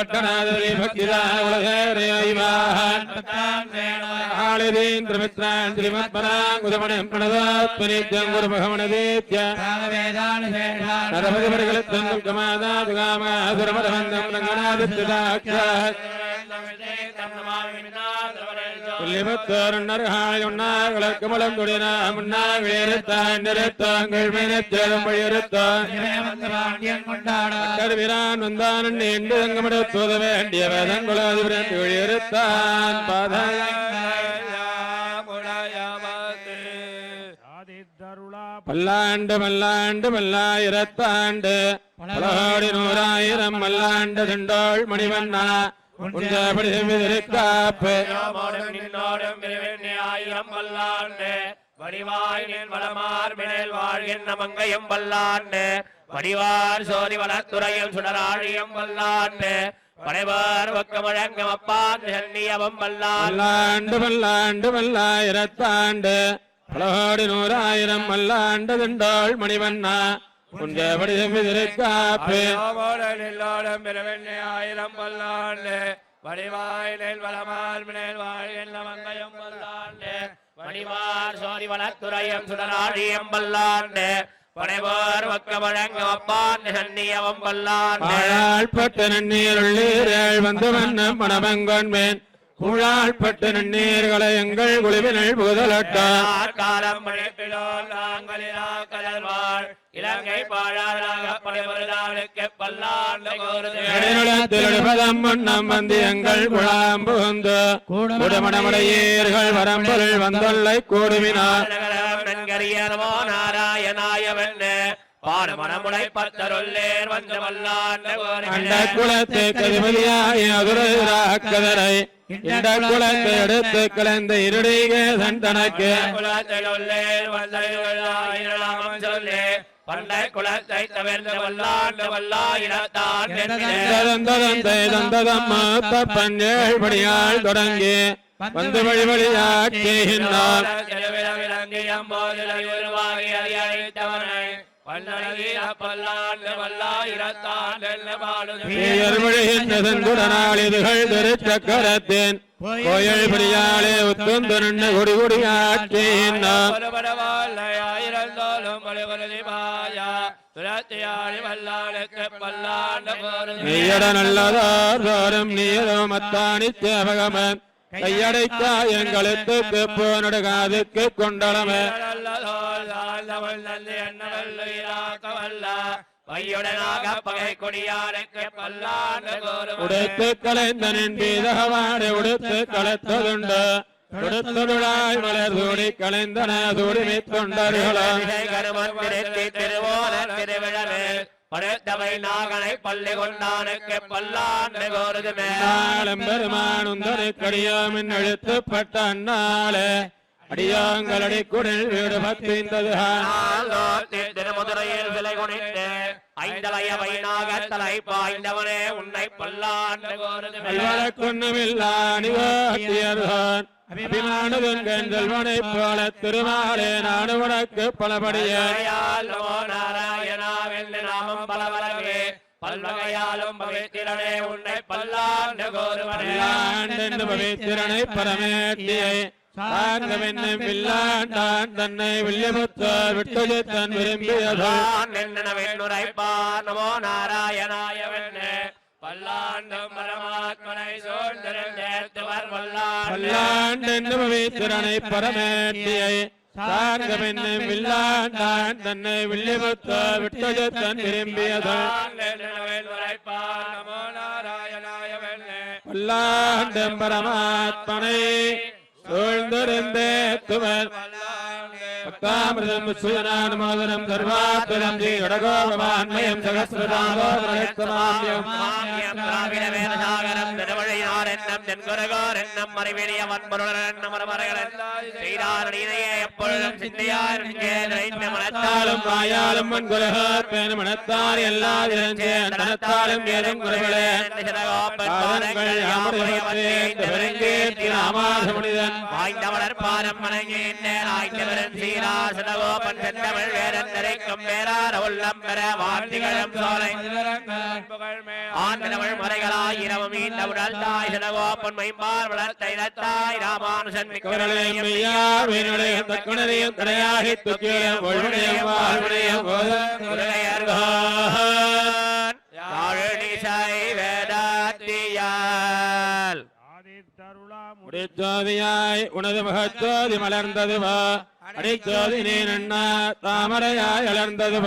ഭക്തനാഥരി ഭക്തിരാളേന്ദ്രമിത്രാഞ്ജലിമത്മനാംഗുതമണം പ്രണതാത്മനേദ്യം ഗുരുമഹമണദേത്യ നരഭഗപരികലത്വം ദുർഗമാതാ ദുഗാമാസുരമതമന്ദം രംഗനാദിത്യദാക്ഷ கமாதாது காமாதுரமதவந்தம் ரங்கநாதித்யதாட்சாத் கமலம் துடின முன்னா விழிருத்தான் நிறுத்தாங்கள் மீனத்தேதம் வழியிருத்தான் வந்தான் நீண்டு தங்கமிடத்துவத வேண்டிய வேதங்குலாதிபுரன் விழியிருத்தான் பல்லாண்டு மல்லாண்டு மல்லாயிரத்தாண்டு பலகோடி நூறாயிரம் மல்லாண்டு திண்டோள் மணிவண்ணா காப்பு ஆயிரம் வல்லாண்டு வடிவாய் நின் வளமார் மினேல் வாழ்கின்ற மங்கையும் வல்லாண்டு வடிவார் சோதி வளத்துறையும் சுடராழியும் வல்லாண்டு படைவார் வக்கமழங்கம் அப்பான் சென்னியவம் வல்லாண்டு மல்லாண்டு மல்லாயிரத்தாண்டு பலகோடி நூறாயிரம் மல்லாண்டு திண்டோள் மணிவண்ணா. உஞ்சபடி காப்பு. எல்லோரும் பிறவெண்ணி ஆயிரம் வல்லாண்டு வடிவாய் நெல் வளமார் மினேல் வாழ்கின்ற மங்கையும் வல்லாண்டு வடிவார் சோதி வளத்துறையும் சுடராழியும் வல்லாண்டு படைவார் சென்னியவம் வல்லாண்டு ஆழ்பட்ட நன்னீருள்ளீரேள் வந்து வண்ணம் மணமங்கொன்மேன் கூழாழ்பட்ட நன்னீர்களை எங்கள் நாங்களிலா கடல்வாழ் இலங்கை எங்கள் குழாம் புகுந்து. குடுமணமடையீர்கள் வரம்பொருள் வந்தொல்லை கூடுமினார் நாராயணாயவென்னு பாடுமணமுடை பத்தருள்ளேர் வந்த வல்லாண்ட குலத்தை கதிபதியாய் இந்த குலத்தை எடுத்து கலந்த இருடிகே தன் தனக்கு. குலத்திலுள்ளேர் வந்தாயிரம் சொல்லி பண்டை குலத்தை தவிர்த்து வல்லாண்டு வல்லாயிரத்தான் பஞ்சேழ் படியால் தொடங்கி வந்து வழி வழியாக்கினார். செங்குடனாளிதுகள் திருச்சக்கரத்தின். கோயில் பிரியாளே உத்துந்து நின்று குடி குடியாக்கினார் நீயட நல்லதார் தோறும் நீரோ மத்தானி சேவகமன் கையடைத்தா எங்களுக்கு போனடு காதுக்கு கொண்டளமே பையுடனாக பகை கொடியாருக்கு பல்லாண்டு கோருவது உடுத்து கலைந்தனின் பீதகவாடு உடுத்து கலத்ததுண்டு உடுத்தொருளாய் மலர் சூடி கலைந்தன சூடிமை படுத்தவை நாகனை பள்ளி கொண்டானுக்கு பல்லாண்டு கோருதுமே நாளும் பெருமானுந்தரு கடியாமின் எழுத்துப்பட்ட அந்நாளே அடியாங்களடி குடில் வீடு பத்திந்தது திருமுதுரையில் விலை குனிந்து ஐந்தலைய வைநாக தலை பாய்ந்தவனே உன்னை பல்லாண்டு கோருதுமே கொன்னுமில்லா போல திருமாலே உனக்கு பலவகையால் நாமம் பலவரவே பல்வகையாலும் பவித்திரனே உன்னை பல்லாண்டு கோருவனே. பவித்திரனை வில்லாண்டான் தன்னை வில்லிபுத்தார் விட்டது தன் விரும்பியதான் நமோ நாராயணாயவென்று பல்லாண்டும் பரமாத்மனை பல்லாண்டு பவித்திரனை பரமேட்டியை சார்ந்தவென்னும் வில்லாண்டான் தன்னை வில்லிபுத்தார் விட்டது தன் விரும்பியதான் நான் நின்றனவென்னுரைப்பார் நமோ நாராயணாயவென்று பல்லாண்டும் பரமாத்மனை சூழ்ந்திருந்தே துவர் பக்தாமிருதம் சுயநானுமோதனம் சர்வாத்மதம் ஜீடகோபமான்மயம் சகசிரதாமோ பிரயத்தமாம்யம் மாமியம் திராவிட வேதசாகரம் திருவழியார் என்ன வந்தவன் தென்குரகோர் என்னும் மறைவெளிய வன்பொருளன் என்னும் மரமறைகளன் செய்தார் நீதையே எப்பொழுதும் சிந்தையார் நெஞ்சே நிறைந்த மனத்தாலும் மனத்தாலும் வாயாலும் மண்குலகார் பேன மனத்தார் எல்லா திறஞ்சேன் தனத்தாலும் ஏதும் உடல் தாய் சிதகோப்பன் மைம்பார் வளர்த்த இனத்தாய் ராமானுஷன் குரலே மிக்கவர்களையும் துக்கியம் உனது முகச்சோதி மலர்ந்தது வா அடிச்சோதி நீ நன்னா தாமரையாய் அலர்ந்தது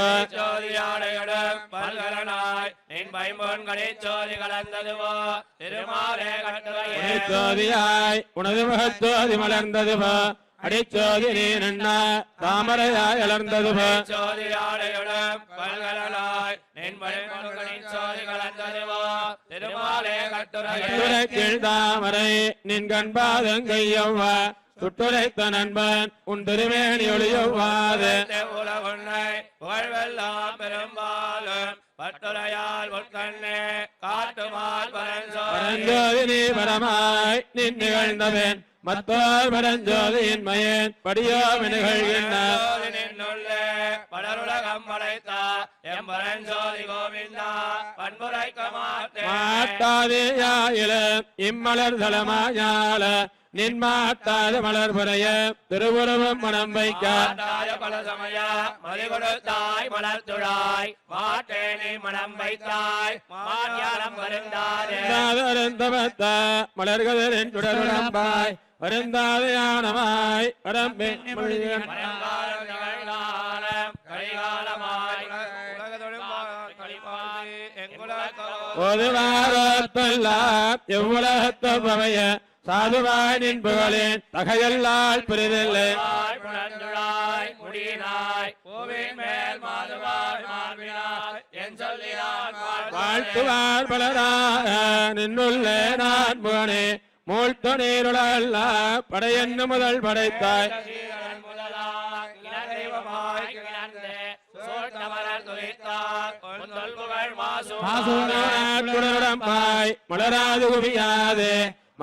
பல்கலனாய் நின் பைம்பொன்களே ஜோதி கலந்ததுவோ திருமாலே கட்டுரையே முடிச்சோதியாய் உனது முகச்சோதி மலர்ந்தது வா அடிச்சோதி நீ நன்னா தாமரையாய் அலர்ந்தது பல்கலனாய் நின் பைம்பொன்களின் ஜோதி கலந்ததுவோ திருமாலே கட்டுரையே துரைக்கிழ் தாமரை நின் கண்பாதம் சுட்டுரைத்த நண்பன் உன் திருமேனி ஒளியவ்வாது. உலகுன்னை புகழ்வெல்லாம் பெரும்பாலும் பட்டுரையால் உட்கண்ணே காட்டுமால் பரஞ்சோதி. பரஞ்சோதி நீ பரமாய் நின் நிகழ்ந்தவன் மத்தோர் பரஞ்சோதியின் மயன் படியோம் நிகழ்கின்ற படருலகம் படைத்தார் எம்பரஞ்சோதி கோவிந்தா பண்புரைக்க மாட்டேன். மாட்டாதேயாயிலும் இம்மலர் தலமாயால நின் மாட்டாத மலர் புறைய திருவுருவம் மனம் வைக்க. பல சமய மதி கொடுத்தாய் மலர்த்துழாய். மாட்டேனி மனம் வைத்தாய். மாஞானம் வருந்தாதே. வருந்தவத்த மலர்கதரின் சுடருடம்பாய் வருந்தாதையானமாய் வரம்பின் மொழியன் எங்குலகோ பொதுவாரத்தெல்லாம் எவ்வுலகத்தவைய சாதுவாய் நின் புகழேன் தகையல்லால் பிரிதில்லை. ஆய் புலந்துழாய் முடியினாய். பூவின் மேல் மாதுவாய் மார்பினாய் என் சொல்லினான் வாழ்த்துவார் பலராக நின்னுள்ளே நான் புகனே. மூழ்த்த நீருளல்ல படையன்னு முதல் படைத்தாய். மலராது குவியாது.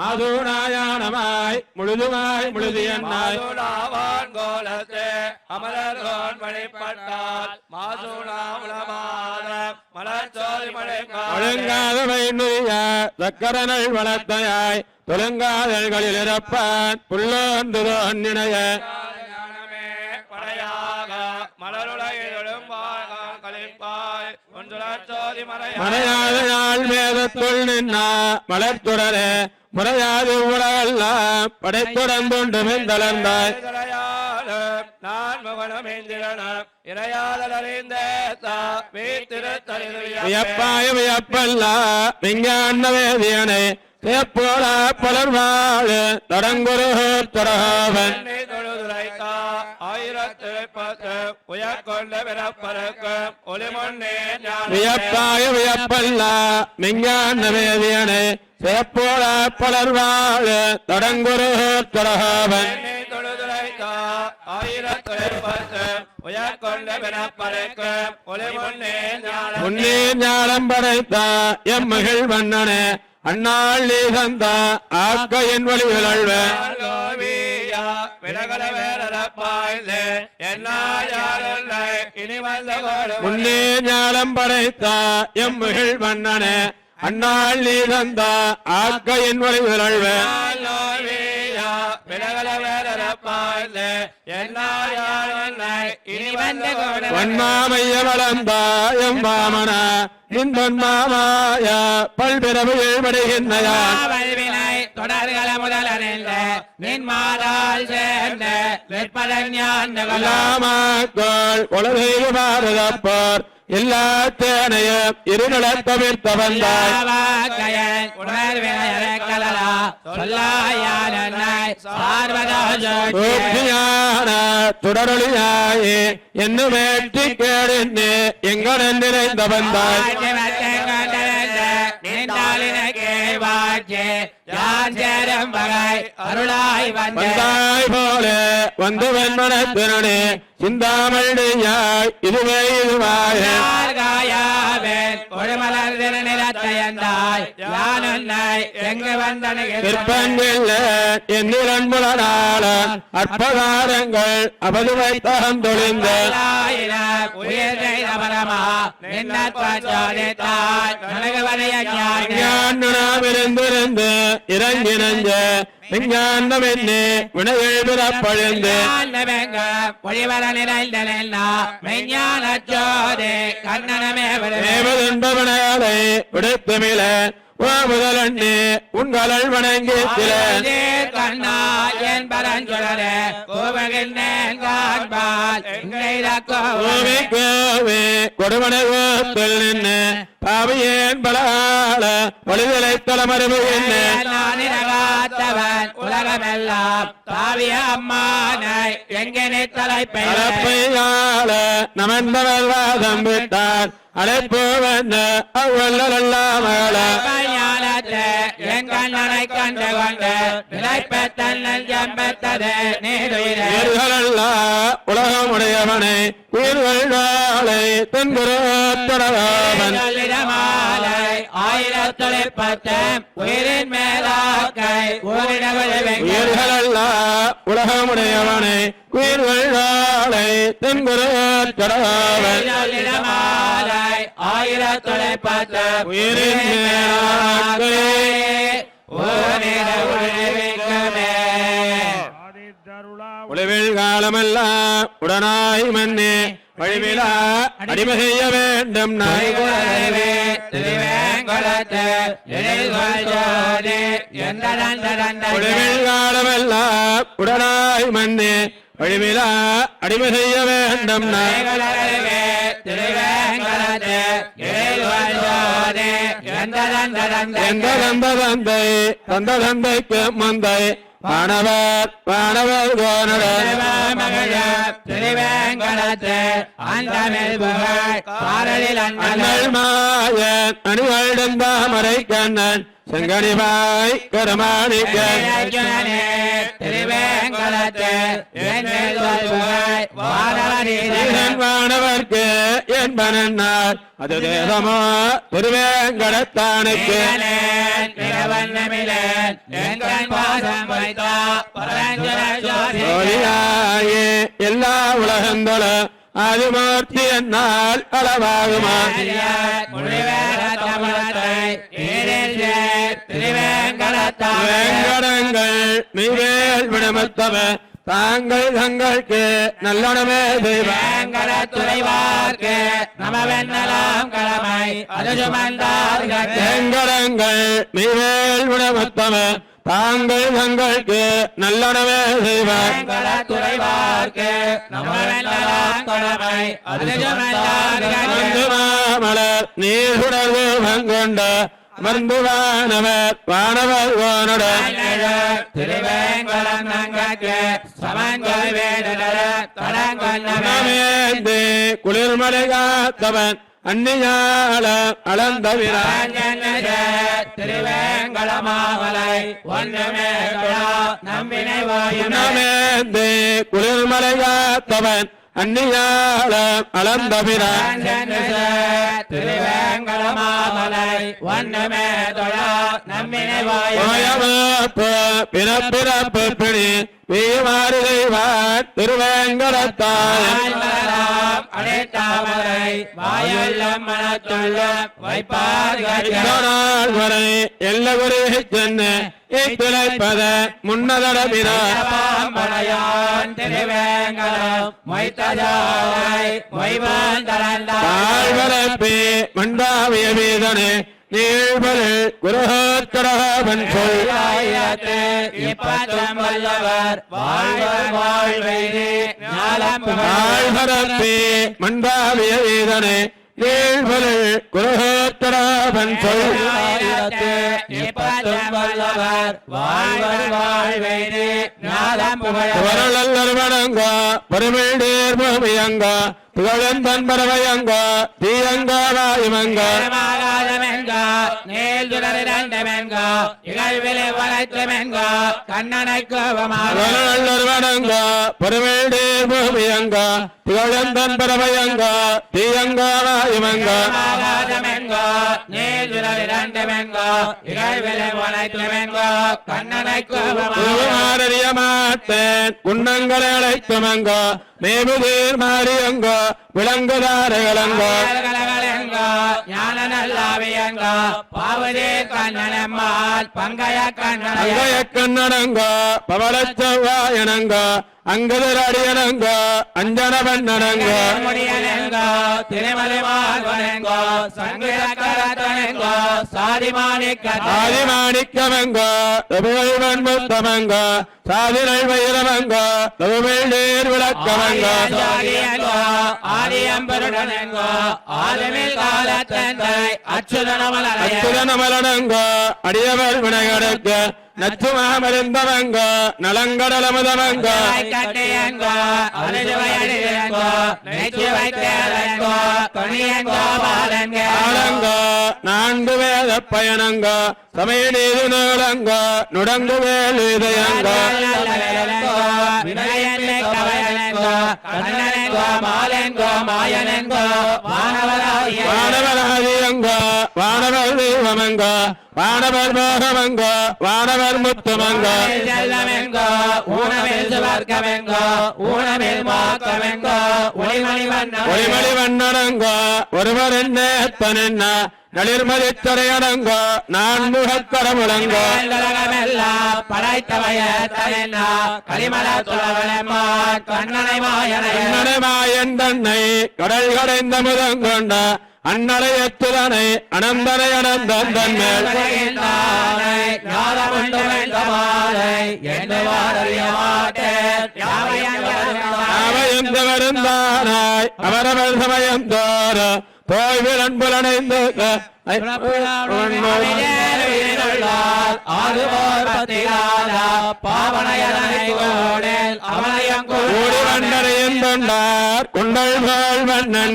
மாசூனாயானமாய் முழுதுமாய் முழுதியன்னாய். மாதுளாவான் கோலத்து அமரர்கோன் வழிபட்டால் மாசுணா உலமாத மலர் சோதி மழை ஒழுங்காதவை நுய்ய சக்கரனள் வளர்த்தையாய் தொழுங்காதல்களில் இறப்பான் புல்லோந்து நினைய. மறையாத நாள் மேதத்துள் நின்னா மலர்த்துடரே முறையாது உலகெல்லாம் படைத்துடந்துண்டு மெந்தளர்ந்தாய் நான் மகனமேந்திரனம் இறையாதலறிந்த விஞ்ஞான வேதியனை சேப்போட பலர் வாழ தொடங்குரு தொடவன் ஆயிரத்து பத்து உயர்கொண்ட பிறப்பருக்கு ஒளிமொன்னே ஞானமே. வியப்பாய வியப்பல்ல விஞ்ஞான வேதியனை சேப்போட பலர் வாழ தொடங்குரு ஞானமே. உன்னே ஞானம் படைத்த எம் மகிழ் மன்னனே அண்ணாள் நீ தந்த ஆக்க என் வழி கோடு முன்னே ஞானம் படைத்த எம் மகிழ் மன்னனே அண்ணாள் நீ தந்த ஆக்க என் கோடு. வன்மாமைய வளர்ந்த எம் வாமன இன்பன்மாமாய பல்பிறவையில் படுகின்றயான் வல்வினை தொடர்கள முதலறிந்த நின் மாதால் சேர்ந்த வெற்பதஞான எல்லாமாக்கள் உலகையில் பாரதப்போர் எல்லா தேனையும் இருநிலத் தவிர்த்த தொடரொளியாயே என்ன வேற்றி கேடு எங்கடன் நிறைந்த வந்தாய் வந்தே வந்தாய் போல வந்தவன் மனத்தினே சிந்தாமணியாய் இதுவே இதுவாய அற்பகாரங்கள் அவதுவை தகந்தொழிந்த உயிர் செய்த பரமா நின்னத்வாச்சோதித்தாய் நனகு வரைய ஞான ஞானமிருந்திருந்து இறங்கி நஞ்ச விஞ்ஞானம் என்னே வினைகள் பிறப்பழிந்து பொழிவர நிறைந்த மெஞ்ஞான ஜோதி கண்ணனமே தேவதென்பவனையாலை விடுத்துமில ஓ முதலண்ணே உங்களல் வணங்கி சில கண்ணா என் பரஞ்சுடரே கோவகின்றேன் காண்பால். கோவி கோவி கொடுமனை கோத்தில் நின்று. பாவியேன் பலால வழிதலை தலைமறைவு என்ன. நானிரகாத்தவன் உலகமெல்லாம் பாவிய அம்மானை எங்கனே தலைப்பை அலப்பையால நமந்தவர் வாதம் விட்டார். அழைப்பு வந்த கண்டு கொண்டு உயிர்களல்லா உலகமுடையவனை உயிர்கள் வாழை மாலை ஆயிரத்தொழிற்பத்து உயிரின் மேலாக்கை உயிர்களல்லா உலகமுடையவனை உயிர்கள் வாழை தென்குரோத்தடவாவன் மாலை ஆயிரத்தொழிற்பத்து உயிரின் மேலாக்கை உழவில் காலமெல்லாம் உடனாய் மன்னே வழிவிலா அடிமை செய்ய வேண்டும் காலமெல்லாம் உடனாய் மன்னே. வழிவிலா அடிமை செய்ய வேண்டும் எந்த தந்த தந்தை தந்த தந்தைக்கு மந்தை. வானவர் மறை கண்ணன் செங்கடிவாய் கருமாணிக்கன் வானவர்க்கு என்பனார் அது தேசமோ திருவேங்கடத்தானுக்கு ஜோதியாயே எல்லா உலகந்தள ஆதிமூர்த்தி என்னால் அளவாகுமா? வேங்கடங்கள் மீவேல் விடமத்தவ தாங்கள் தங்களுக்கு நல்லனமே செய்வாங்க துறைவார்க்கு நமவென்னலாம் கடமை அது சுமந்தார்கள் வேங்கடங்கள் மீவேல் விடமத்தவ தாங்கள் தங்களுக்கு நல்லனவே செய்வாங்க துறைவார்க்கு நமவென்னலாம் கடமை அது சுமந்தார்கள் வந்து மாமலர் நீர் சுடர்வு பங்கொண்ட அமர்ந்து வானவர் நமேந்து குளிர்மலை காத்தவன் அந்நியால அளந்தவிரான் திருவேங்கடமாவலை ஒன்றுமே நம்பினை வாயுமே நமேந்து குளிர்மலை காத்தவன் அந்நியால அளந்தவிரான் திருவேங்கடமாவலை ஒன்றுமே தொழா. நம்பினை வாயுமே பிறப்பிறப்பு பிணி வீமாறுதைவார் திருவேங்கடத்தாய் அடைத்தாமரை வாயுள்ள மனத்துள்ள வைப்பார்கள். வரை சென்ன திருவேங்கடம் மொய்வான் வீதனே நீழ்வரு குருஹோத்தரவன் சொல் இப்பத்தம் வல்லவர். வாழ்வர் வாழ்வைது ஞாலம் தாழ்வரப்பே மண்டாவிய வீதனே. நீழ்வரு குருஹோத்தரவன் சொல் இப்பத்தம் வல்லவர். வாழ்வர் வாழ்வைது ஞாலம் புகழ வரலல்லர் வணங்க பருமிழ் பூமியங்க புகழந்தன் பறவையங்க தீயங்காராயுமங்க மாகாதமெங்கோ நீல் சுடரிரண்டமெங்கோ இகழ்விலை வளைத்தமெங்கோ கண்ணனை கோபமாக. வனங்க பொறுமேடீர் பூமியங்க புகழந்தன் பறவையங்க தீயங்காராயுமங்க மாகாதமெங்கோ நீல் சுடரிரண்டமெங்கோ இகழ்விலை வளைத்தமெங்கோ கண்ணனை கோபமாக. மாட்டேன் குன்னங்களை அழைத்துமங்க மேபுதீர் மாறியங்க. விளங்குதாரைகளங்கோ கலகலகலெங்கோ ஞான நல்லாவியங்கோ பாவதே கண்ணனம்மாள் பங்கைய கண்ணனைய. கண்ணனங்க செவ்வாயனங்க அங்கதரடியனங்க அஞ்சன பண்ணனங்க முடியலெங்கோ திருமலை மார்கனெங்கோ சங்கரக்கரத்தனெங்கோ சாதிமாணிக்க ஆதிமாணிக்கமங்க ரவிவன் முத்தமங்க சாதிரை வைரமங்க ரவிமேடீர் விளக்கமங்க அச்சுதனமலனங்க அடியவர் வினகடக்க நச்சுமாமருந்தவங்க நலங்கடலமுதவங்க கட்டியங்கோ அனுஜுவையடியங்கோ நெச்சுவை தேரங்கோ கணியங்கோ பாலங்கோ. ஆலங்க நான்கு வேத பயணங்க சமய நீதி நூலங்க நுடங்கு வேல் இதயங்க வினயனே கவயனெங்கோ கண்ணனெங்கோ மாலெங்கோ மாயனெங்கோ வானவராய வானவராதியங்க வானவர் தெய்வமங்க வானவர் மோகமங்க வானவர் முத்துமங்க செல்லமெங்கோ ஊனமில் சுவர்க்கமெங்கோ ஊனமில் மாக்கமெங்கோ ஒளிமணி வண்ண ஒளிமணி வண்ணனங்க ஒருவர் என்ன எத்தனென்ன நளிர்மதி துறையடங்க நான் கல்லகமெல்லாம் படைத்தவைய தனென்னா கலிமல துளவனம்மா கண்ணனை மாயனை அண்ணனமாயன் தன்னை கடல் கடைந்த முதங்கொண்ட அண்ணனை எத்துதனை அனந்தனை அனந்தன் தன்மேல் வருந்தானாய்? அவரவர் சமயம் தோற தோய்வில் அன்புலனைந்து கூடி வண்டரையும் தொண்டார். குண்டல் போல்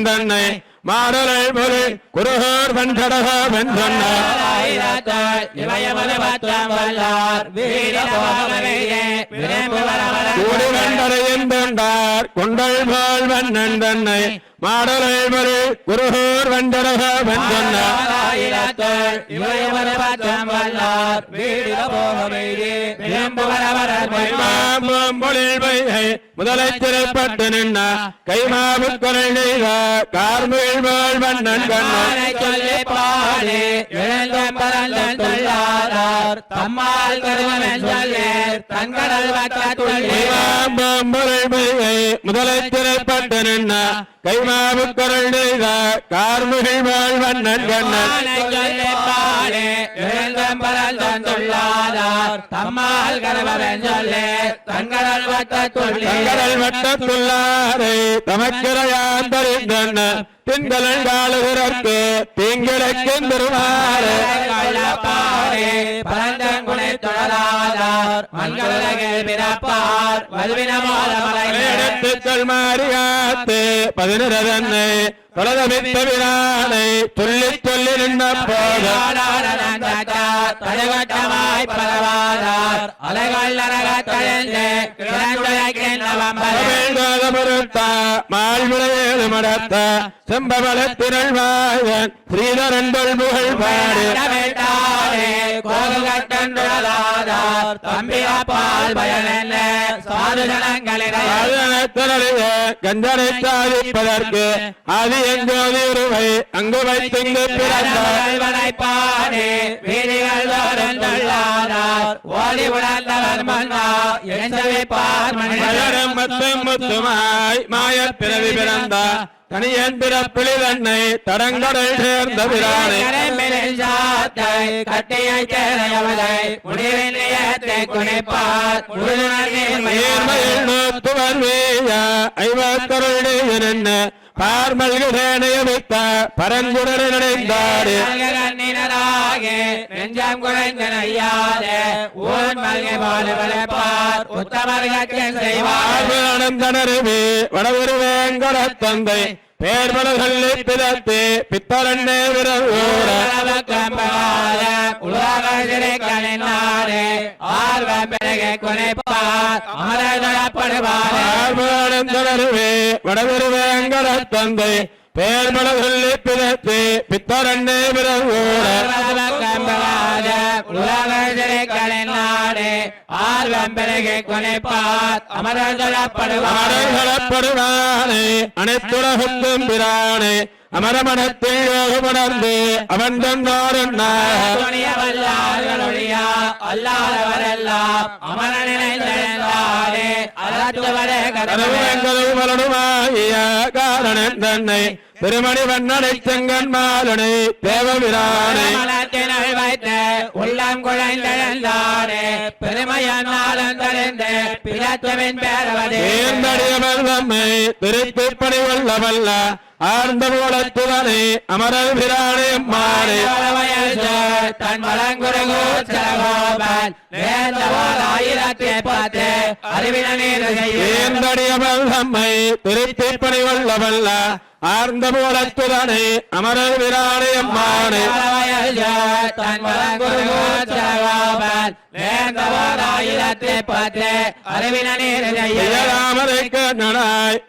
தன்னை மாடலை பொருள் குருகோர் வண்டரையும் தொண்டார் குண்டல் போல் வண்ணன் தன்னை மாடலை பொருள் குருகோர் வண்டடக வென்றன்னார் முதலை திரைப்பட்டு நின்ன கைமாவு குரல் நெய்த வண்ணன் கண்ணன் சொல்லி பாடி தம்மால் கருவன் சொல்லி வட்ட முதலை திரைப்பட்டு நின்ன கைமா கார்முகில் வாழ்வன் நன்கண்ணன் தம்மால் கருவன் சொல்லி தன்கடல் வட்ட துள்ளி. தங்கடல் வட்டத்துள்ளாரை தமக்கிரையாந்தறிந்தன திங்களன் காலுகிறற்கு தீங்கிழைக்கும் திருமாறு பரந்தங்குனை தொடராதார் மண்களுலகில் பிறப்பார் எடுத்துக்கள் மாறியாத்து பதினிரதன்னை தொலதமித்த வினானை சொல்லி சொல்லி நின்ற போது தடுகட்டமாய் பரவாதார் அலைகள் நரகத்தழிந்து கிழந்துழைக்கின்ற பொருத்தா மால்விளையேழு மடத்த செம்பவள திரள் வாயன் ஸ்ரீதரன் புகழ் பாடு கோகுகட்டன்றுழலாதார் தம்பியப்பால் பயனென்ன சாதுஜனங்களிடையே திரளிய கஞ்சனை சாதிப்பதற்கு ஆதி எங்கோதி உருவை அங்கு வைத்துங்கு பிறந்தார். பாடி வீதிகள் தள்ளாதார் ஓடி உணர்ந்தவர் மன்னா எந்தவை பார்மணி மலரும் மத்தும் முத்துமாய் மாயப் பிறவி பிறந்தா தனியன் பிறப்பிலி தன்னை தடங்கடல் சேர்ந்த பிரானே. கட்டியை குனிப்பார் நோத்துவர் வீய ஐவக்கருடைய நின்ன பார்மல்கு சேனையமித்த பரங்குடரை நினைந்தாடு கண்ணினராக நெஞ்சம் குறைந்தன ஐயாதே ஊன் மல்கை போல வளர்ப்பார். உத்தமர்கள் செய்வார். ஆனந்தனருமே வடவிருவேங்கட தந்தை பேர்மலர்களி பிதத்து பித்தரண்ணே விரவோட ஆனந்தனருமே வடவிருவேங்கட தந்தை பேர்மலர்களி பிதத்து பித்தரண்ணே விரவோட அமரங்களப்படுவானே அனைத்துலகுக்கும் பிரானே. அமரமனத்தில் யோகமணர்ந்து அவன் கருவங்களுமலனுமாகிய காரணன் தன்னை. திருமணி வண்ணனை செங்கன் மாலனை தேவபிரானே. வைத்து உள்ளம் குழைந்தானே பெருமையானாலும் தெரிந்து பிறத்தவின் பேரவதே. தேர்ந்தடியவர் தம்மை திருப்பி பணிவல்லவல்ல ஆர்ந்த மூலத்துவனை அமரல் பிரானே மாறே தன் சரகோபன் வேந்தவால் ஆயிரத்தி பத்து அறிவின நீர் தேர்ந்தடியவர் தம்மை திருப்பி பணிவல்லவல்ல ஆர்ந்த மூலத்துவனை அமரல் பிரானே மாறே தன் வளங்குருகு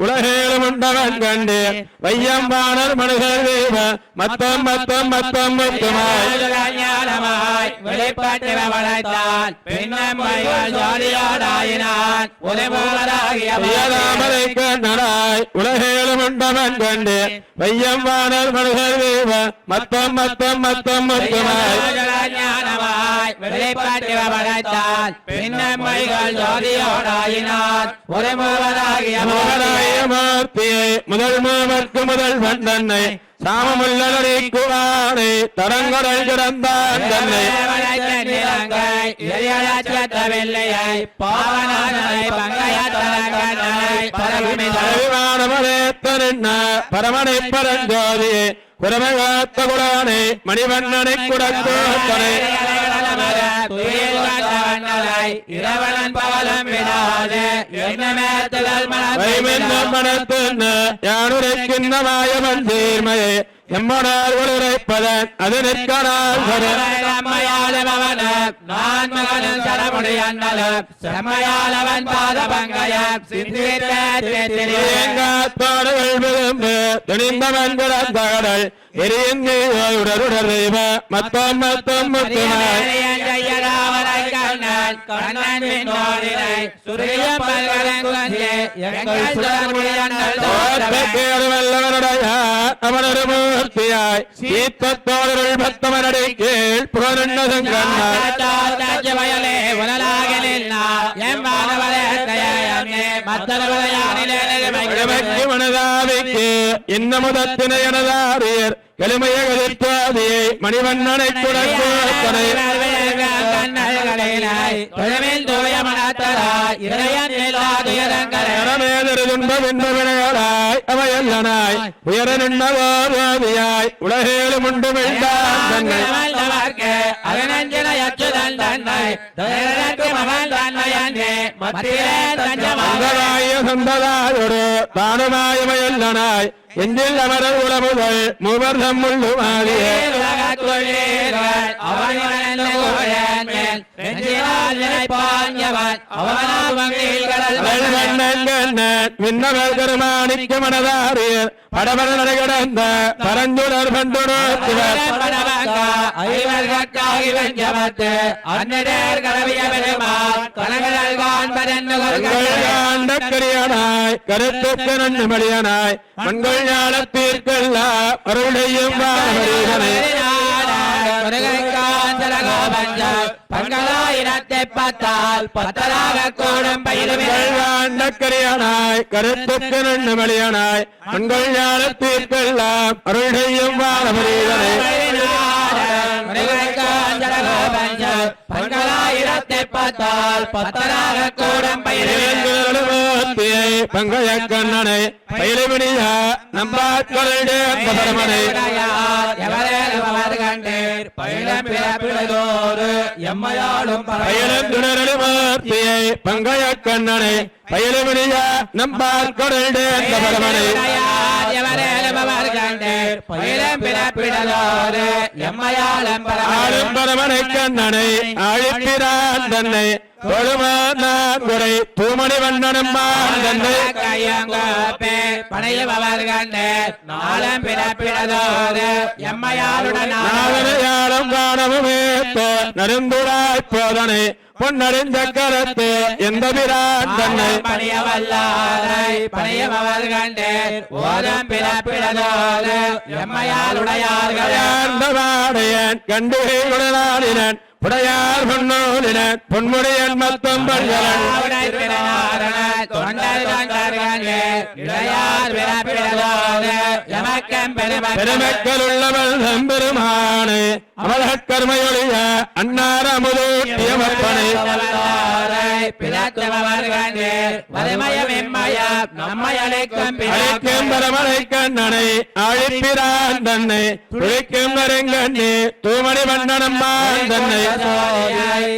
உலகேலும் உண்டவன் கண்டு வையம்பாணர் மனுஷர் தேவ மத்தம் மத்தம் மத்தம் மத்துமாய் வெளிப்பட்டு வளைத்தான் பின்னம் கண்ணனாய் உலகேலும் உண்டவன் கண்டு வையம்பாணர் மனுஷர் தேவ மத்தம் மத்தம் மத்தம் மத்துமாய் வெளிப்பட்டு வளைத்தான் பின்னம் மைகள் ஜோதியோடாயினான் உதவுவதாகிய மோகனாய மூர்த்தியை முதல் மூவர்க்கு முதல் வந்தன்னை சாமமுள்ளனரை குவானை தரங்கடல் கிடந்தான் தன்னை. பரமேத்தன பரமனை பரஞ்சோதி குரமகாத்த குடானை மணிவண்ணனை குடத்தோத்தனை இரவணன் பவலம் விடாது யானுரைக்கின்ற மாயவன் சீர்மையை எம்மனார் உரைப்பதன் அது நிற்கனால் நான் மகனும் சரமுடியன்னலும் செம்மையாளவன் பாத பங்கயம் தேங்காத்தோடுகள் விரும்பு துணிந்தவன் கிடந்தகடல் எரியின் உடருடர் தெய்வ மத்தம் மத்தம் முத்துமாய். அவனொரு மூர்த்தியாய் பத்தவனடை கீழ் மனதாவிக்கு இன்ன முதத்தினை எனதாரியர் எளிமைய கதிர்த்தாதியை மணிவண்ணனை குடக்கோத்தனை வினைகளாய் அவையல்லனாய் உயர நின்றவாதியாய் உலகேலும் உண்டு வேண்டாம் தன்னை. அந்தராய சந்ததாயொரு தானுமாயமையல்லனாய் எஞ்சில் அமரர் உளமுதல் மூவர் தம்முள்ளுமாகிய விண்ணவர் கருமாணிக்க மனதாரியர் படபட நடகிடந்த பரஞ்சுடர் பண்டுணர்த்துவர் கரியனாய் கருத்துக்கு நன்று மடியனாய் மண்கள் ஞானத்தீர்க்கெல்லாம் அருளையும் வாழமறியனை பங்களாயிரத்தை பத்தால் பத்தராக கூடும் பயிர்வில் கரியனாய் கருத்துக்கு நன்று மடியனாய் மண்கள் ஞானத்தீர்க்கெல்லாம் அருளையும் வாழமறியனை பங்களாயிரத்தை பத்தால் பத்தராக கூடும் பங்கைய கண்ணனை பயிலுமணிய நம்பாட்களுடைய பரமனை எவரேலும் அவர் கண்டீர் பயிலம் பிறப்பிடதோடு எம்மையாளும் பயிலும் துணரலுமார்த்தியை பங்கைய கண்ணனை பயிலுமணிய நம்பாட்களுடைய பரமனை கண்டீர் பயிலம் பிறப்பிடதோடு எம்மையாளும் பரமனை கண்ணனை ஆழிப்பிரான் தன்னை தொழுமான் தூமணி வண்ணனும் பணையவர் கண்டீர் நாளம் பிறப்பிடதோடு எம்மையாளுடன் நாகரையாளம் காணவுமேத்த நருந்துராய் போதனை பொன்னறிந்த கரத்து எந்த பிரான் தன்னை? பணியவல்லாரை பணியவர் கண்டேன். ஓதம் பிறப்பிடதோடு வாடையன் கண்டுகையுடனாடினன் உடையார் பொன்னூலினன் பொன்முடையன் மத்தம் தொண்டர் தொண்டர்களே இளையார் பிறப்பிடதோடு எமக்கம் பெருமை பெருமக்கள். உள்ளவள் பெருமானே அமலக்கர்மையொழிய அன்னார அமுதூட்டிய மப்பனை பிறத்தவர் கண்டேன் வறுமயம் எம்மையம் நம்மை அழைக்கும் அழைக்கும் பரமனை கண்ணனை ஆழிப்பிரான் தன்னை துளிக்கும் வருங்கண்ணி தூமணி வண்ணனம்மான் தன்னை.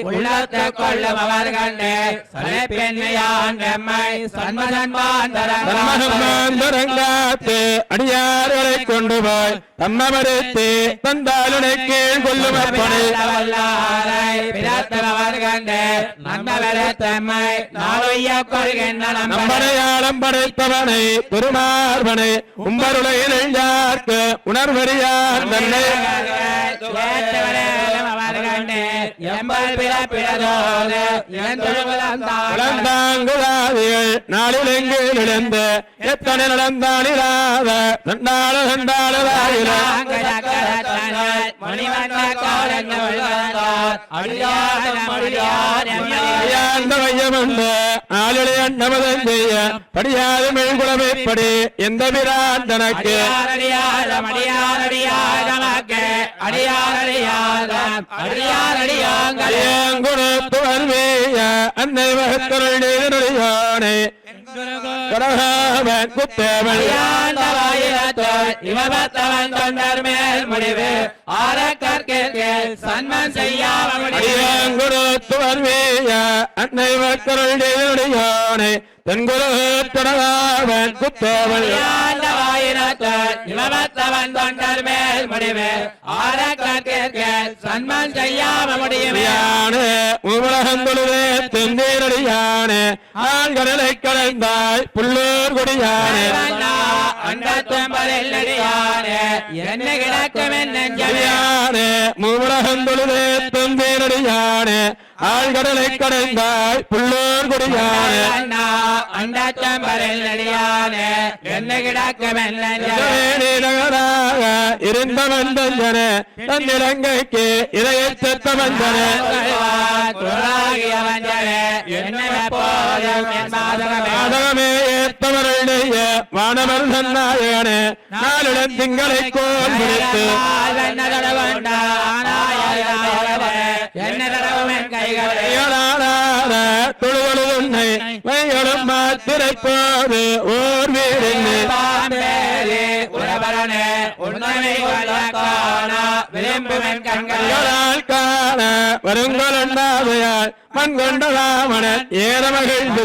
உள்ளத்தை கொள்ளும் அவர் கண்டே சலைப்பெண்மையான் எம்மை சன்மதன்மான் தரங்காத்து அடியார்களை கொண்டு போய் தம்மமறுத்து தந்தாளுனை கீழ் கொள்ளும் அப்பனை பிறத்தவர் கண்டே நம்பவரத்தம்மை நாளைய கொள்கின்ற நம்பரை நம்பனையாளம் படைத்தவனை பெருமார்வனை உம்பருளையில் யார்க்கு உணர்வறியான் தன்னை எம்பல் பிறப்பிடதோடு என் தொழுவதால் இளந்தாங்குதாதிகள் நாளில் எங்கு இழந்து எத்தனை நடந்தாளிராத தண்டாள தண்டாளதாயில அறியாந்த மையமுண்டு ஆளிலை அண்ணமதம் செய்ய படியாது மெழுகுளமைப்படி எந்த பிரான் தனக்கு அடியாங்குணத்து வருவேய அன்னை மகத்தருடைய கடகாவன் குத்தேவன் இவபத்தவன் தொண்டர் மேல் முடிவு ஆரக்கற்கே சன்மன் அன்னை தென்குரு கடகாவன் குத்தேவன் தொண்டர் மேல் முடிவு. ஆரக்கற்கே சன்மன் செய்யாம ஆண்கடலை கலைந்தாய் புள்ளூர் கொடியானே. என்ன கிடக்கும் என்ன யானே மூலகந்தொழுதே தெந்தீரடியானே ஆழ்கடலை கடைந்தாய் புள்ளூர் கொடியானே. அண்டச்சம்பரில் நடியானே. என்ன கிடக்கும் என்ன நகராக இருந்தவன் தஞ்சனே தன் இலங்கைக்கு இதையை செத்த வந்தனே நாடகமே ஏத்தவருடைய வானவர் தன்னாயகனே நாளிடம் திங்களை கோல் பிடித்து. கைகளான தொழுவழு உன்னை வைகளும் மாத்திரை போது ஓர் வீடு விரும்புவன் கண்கள். கைகளால் காண வருங்கொண்டாதையால் மண் கொண்ட ராமணன் ஏற மகிழ்ந்து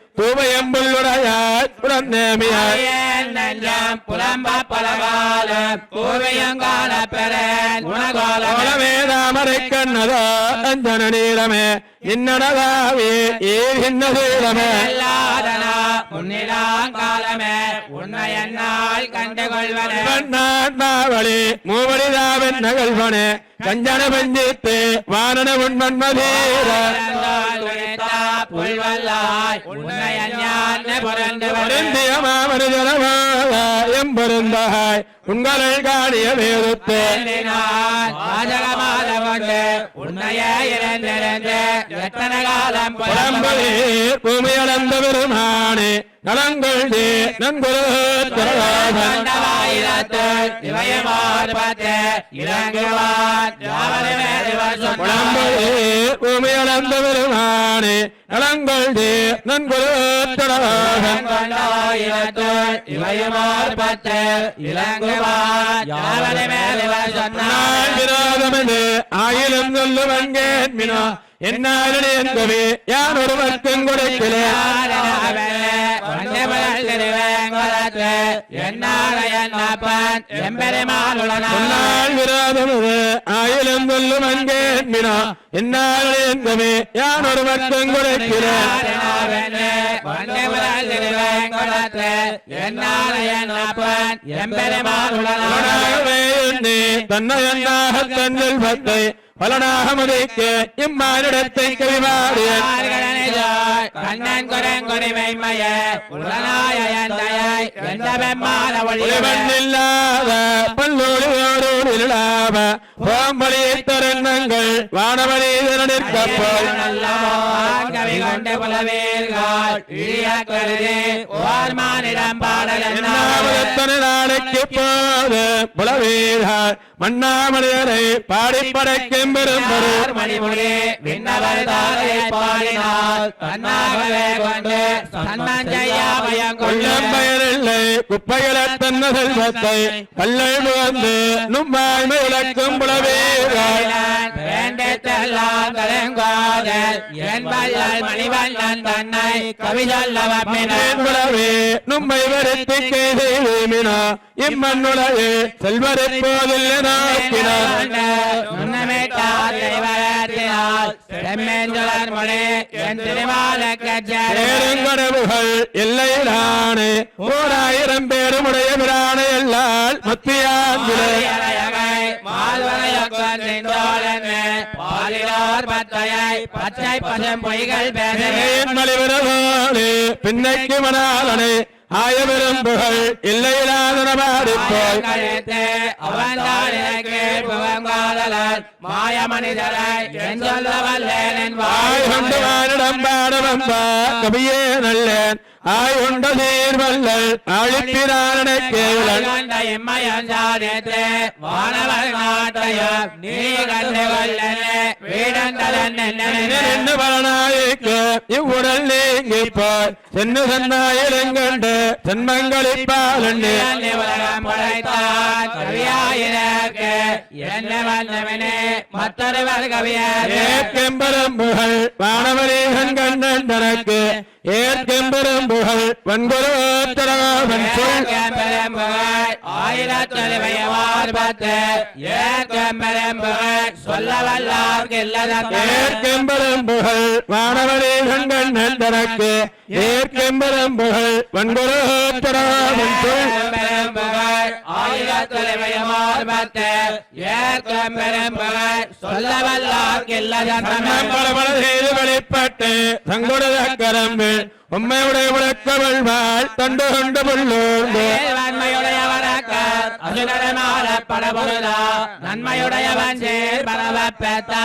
தூவையம்புள்ளுடையாய் உடனேமியாய் புலம்ப பலகாலம் பூவையங்கால பெறன் குணகாலம் வேதாமரை கண்ணதோ அஞ்சன நீளமே இன்னடதாவே ஏகின்ற சீலமே அல்லாதனா முன்னிலாங்காலமே உன்னை என்னால் கண்டுகொள்வனே. நாட்மாவளி மூவடிதாவன் நகழ்வனே கஞ்சன பஞ்சித்து வாரண உண்மன்மதீர. புல்வல்லாய் உன்னை அஞ்ஞான புரண்டவர் பொருந்திய மாமருஜனமாக எம்பெருந்தாய் உங்களை காணிய வாஜகமாதவண்டு உன்னையே இறந்திருந்து எத்தனை காலம் புலம்புதீர் பூமியளந்த பெருமானே. நலங்கள் தே நன்குரு புலம்புதீர் பூமியளந்த பெருமானே என்னாலே என்பவே யார் ஒருவர்க்கும் ஆயிரம் சொல்லுவன் கேட்மினோ என்னாலே என்பவே யான் ஒருவர்க்கும் கொடுக்கல சொன்னால் விரோதமெது ஒருவர்க்கும் கொடுக்கல பலனாகவே எண்ணி தன்னை எண்ணாக தன் செல்வத்தை பலனாக மதிக்க இம்மானிடத்தை கவிமாறியன். கண்ணன் குரங்குடிமைமய உடனாயந்தாய் எந்த பெம்மாத ஒளிவன் இல்லாத பல்லோடியோடு இல்லாம பாம்பலியை தருணங்கள் வானவழி நிற்கப்போய் கவி கொண்டு புலவேல்கால் இழிய கருதே ஓர் மானிடம் பாடல் நாளைக்கு போது மன்னாமணியரை பாடி படைக்கும் பெரும்பொருள் மணிமொழி விண்ணவர் தாரை பாடினால் தன்னாகவே கொண்டு சன்மான் செய்யா பயம் கொள்ளும் கொள்ளும் பயனில்லை குப்பையில தன்ன செல்வத்தை கல்லை முகந்து நும்மாய்மை விளக்கும் புலவீர்கள் வேண்டெல்லாம் கலங்காதல் என் வல்லால் மணிவண்ணன் தன்னை கவி சொல்ல வப்பினான் புலவே நும்மை வருத்தி கேதேமினா இம்மண்ணுடைய செல்வரை போதில் நோக்கினார் பேருங்கடவுகள் எல்லையிலானே ஓராயிரம் பேருமுடைய பிரான எல்லால் மத்தியாந்திலே பச்சை பசம் பொய்கள் பின்னைக்கு மணாலனை ஆயபெரும் புகழ் எல்லையிலாதன பாடிப்போய் மாய மனிதரை என் சொல்ல வல்லேன் ஆய் கொண்டு வானிடம் பாட வந்தா கவியே நல்லேன். ஆய் கொண்ட சீர்வல்லல் ஆழிப்பிரான கேவலன் நின்று பலனாயிக்கு இவ்வுடல் நீங்கி போய் சென்னு சென்னாயிரங்கண்டு சென்மங்களிப்பாலண்டு மற்றொருவர் கவியார். ஏற்கெம்பரம் புகழ் வானவரீகன் கண்ணன் தனக்கு ஏற்கெம்பரம் புகழ் வன்குரோத்தரவன் சொல். சொல்ல வல்லார்க்கு ஏற்கெம்பரம் புகழ் வானவரீகன் கண்ணன் தனக்கு ஏற்கெம்பரம் புகழ் வன்குரோத்தரவன் சொல் சொல்ல வல்லார்க்கு வெளிப்பட்டு கரம்பில் உண்மையுடைய விளக்கவள் வாழ் தண்டு கொண்டு புல்லோர்ந்து நன்மையுடையவன் சேர் பரவ பெத்தா.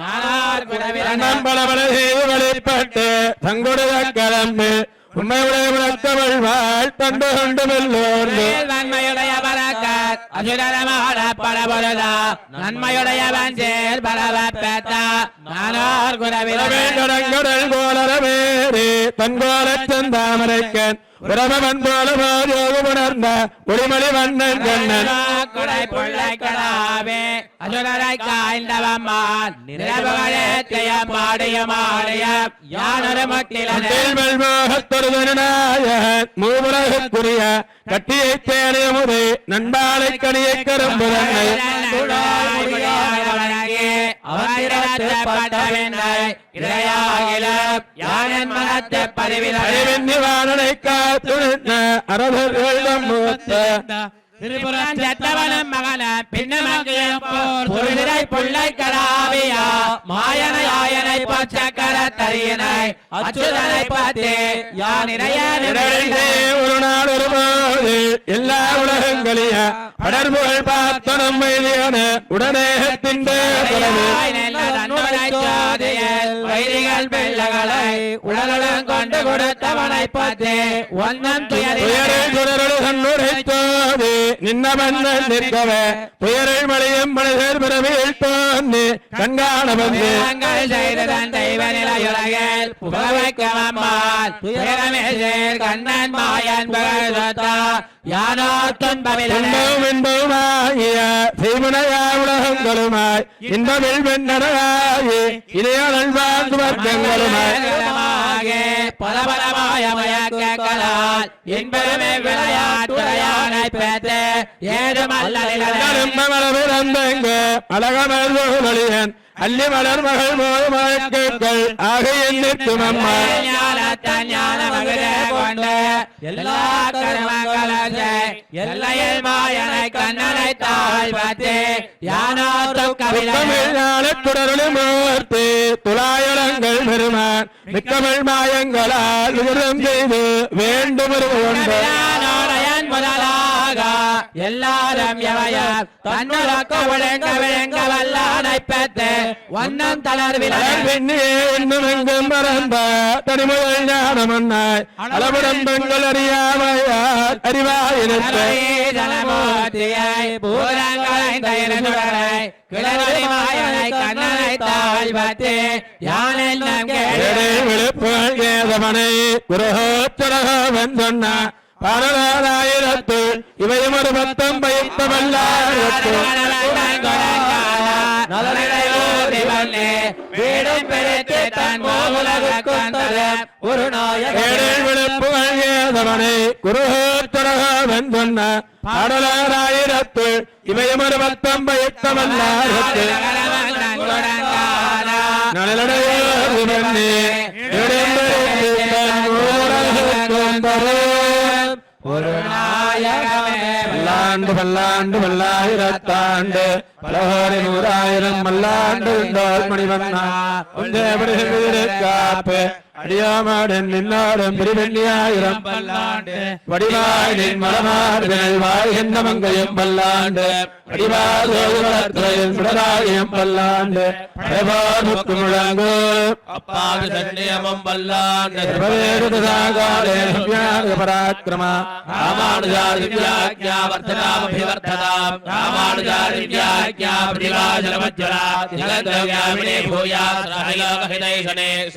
நானார் தன்னம் பல பல செய்து வெளிப்பட்டு தங்குடைய கரம்பில் உண்மையுடைய விளக்கவள் வாழ் தண்டு கொண்டு புல்லோர்ந்து நன்மையுடைய பரக்கத் அசுரமான படபொருதா நன்மையுடையவன் சேர் பரவ பெத்தா. நானார் குரவிலே கடங்கடல் கோலரவேறி தன்கோலச் செந்தாமரைக்கன் உறவன் போல போது உணர்ந்த ஒளிமலி வண்ணன் கண்ணன். குடை பிள்ளைகளாவே அசுரரை காய்ந்தவம்மான் நிரபகரேத்தைய மாடிய மாடிய யானொரு மட்டிலே மோகத்தொருதனாயன் மூவுலகுக்குரிய கட்டியை தேடிய முறை நண்பாலை கனியை கரும்பு தன்னை அறிவின் நிவாரணை காத்து நின்ற அரசர்கள் மூத்த திருப்புறம் செத்தவனும் மகனும் பின்னமங்கையும் போர் பொருளினை புள்ளை கடாவியா மாயனை ஆயனை பச்சக்கர தரியனை அச்சுதனை பார்த்தே இறைய இடரிலே ஒரு நாள் ஒருபோது எல்லா உலகங்களைய படர்புகள் பார்த்த நம்மையான உடனே தொலைவு வைரிகள் பிள்ளைகளை உடலுடன் கொண்டு கொடுத்தவனை பார்த்தே ஒன்னம் துயரை துயரில் சுடரொடு கண்ணுரைத்தோது நின்ன மன்னன் நிற்கவே. துயரில் மழையும் மனிதர் பிறவியில் தோன்றி கண்காண வந்து. கண்ணன் மாயன் யானோ துன்பம் செய்முனையா உலகங்களுமாய் இன்பமில் வெண்ணனாகி இதையாளன் வாழ்ந்து வர்க்கங்களுமாய். பலபலமாயமயக்கலால் என்பதுமே விளையாட்டுரையானை பெற்று ஏதுமல்ல பிறந்தங்க அழகமல்வழியன் அள்ளி மலர் மகள் மோது மழக்கள் ஆக எண்ணித்தும் அம்மா ஞானத்தன் ஞான மகிழ கொண்டு எல்லா கருமங்களும் எல்லையில் மாயனை கண்ணனை தாழ்வத்து யானோ துக்கமில்லை தமிழ் தொடரொளி மூர்த்தி முதலாக எல்லாரும் எவையார் தன்னுலக்கு ஒழுங்க விழுங்க வல்லானை பெற்று ஒன்னம் தளர்விலை எங்கும் மறந்த தனிமுதல் ஞானமன்னாய் அளவுடன் பெண்கள் அறியாமையார் அறிவாயிருத்த பூரங்களை தயிரனுடனை கிளறி மாயனை கண்ணனை தாழ்வத்து யானில் நம் இவையும் ஒரு பத்தம் பயத்த வல்லாயிரத்து வீடும் பெருத்து தன் உலகுக்கு ஒரு ஏழை விழுப்புகள் ஏதவனை பல்லாண்டு பல்லாண்டு பல்லாயிரத்தாண்டு பலகோடி நூறாயிரம் பல்லாண்டு உண்டோர் மணிவண்ணா காப்பு. அடியாமாடன் நின்னாடும் பிரிவெண்ணியாயிரம் பல்லாண்டு. வடிவாய் நின் மலமார்கள் வாழ்கின்ற மங்கையும் பல்லாண்டு. வடிவாதோதுவளத்துறையும் பல்லாண்டு. முழங்கு. அப்பாது தண்ணியமும் பல்லாண்டு. பராக்கிரமா. ராமானுஜாதிவ்யாஜ்ஞாவர்த்தனாமபிவர்த்ததாம்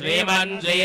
ஸ்ரீமன்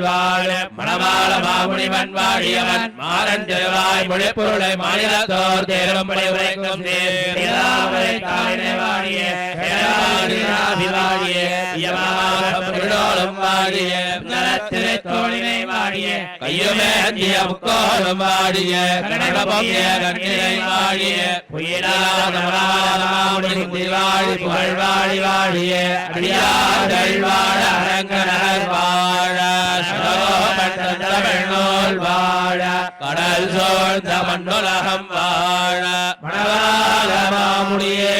வாழ மணவாள மாமுனிவன் வாழியவன் மாறன் திருவாய் மொழிப்பொருளை மாநிலத்தோர் உரைக்கும் வாழிய நலத்திரை தோழினை வாழிய கையுமே அந்திய வாழிய கண்ணினை வாழிய புகழ் வாழி வாழிய அடியார்கள் வாழ அரங்கனர் வாழ. கடல் சோழ்ந்த மண்ணுலகம் வாழ. மணவாள மாமுடியே